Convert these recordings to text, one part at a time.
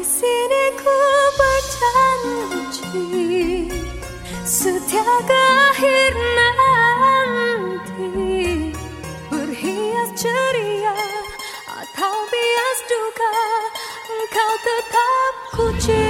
Di sini ku berjanji setia akhir nanti berhias ceria atau bias duka engkau tetap ku cinta.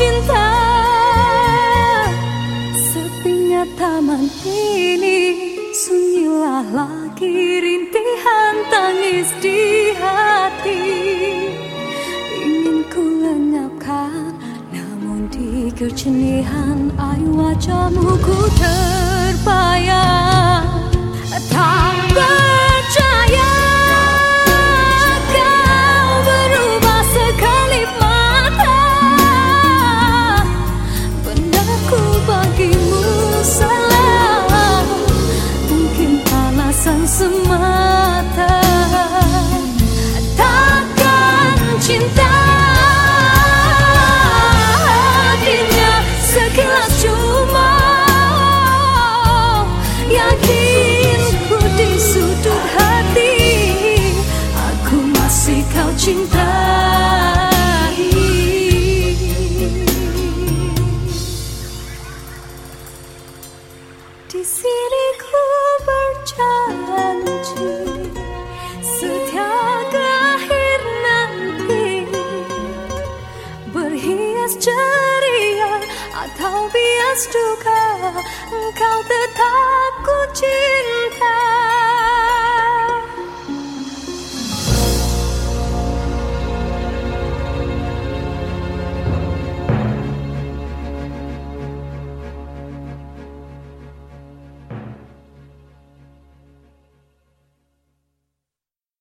bercinta Sepinya taman ini Sunyilah lagi rintihan tangis di hati. Ingin ku lenyapkan Namun di kejernihan air wajahmu ku cintai Di sini ku berjanji Setia akhir nanti Berhias ceria Atau bias duka Engkau tetap ku cinta